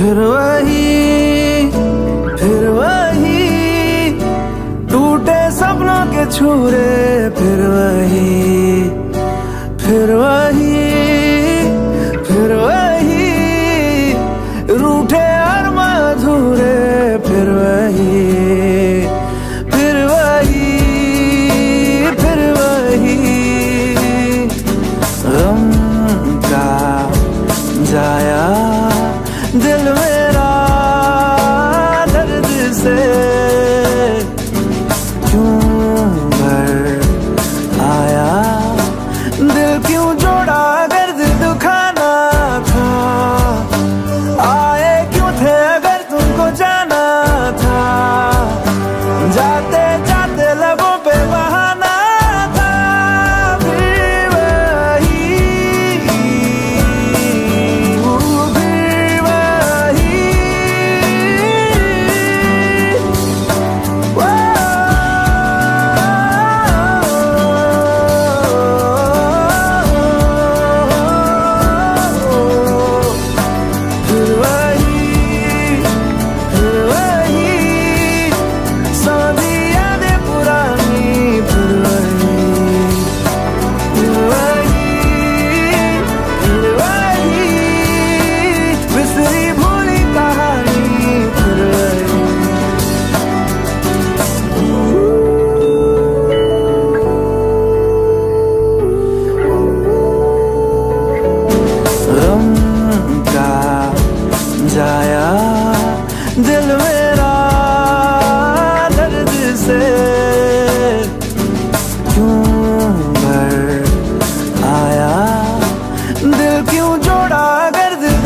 फिर वही फिर वही टूटे सपनों के छूरे फिर वही फिर वही। क्यों जोड़ा गर्द